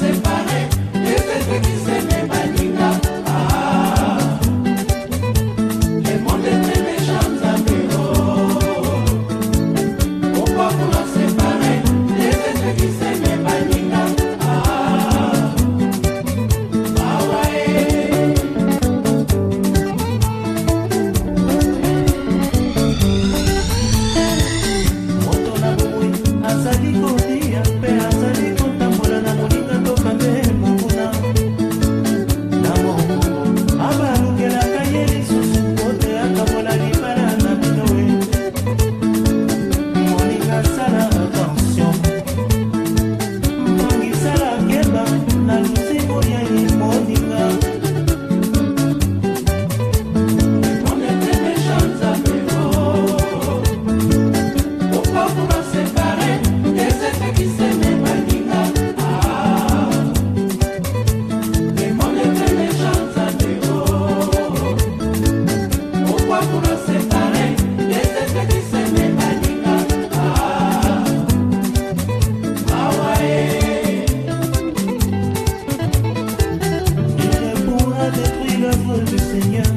você. détruit l'œuvre du Seigneur.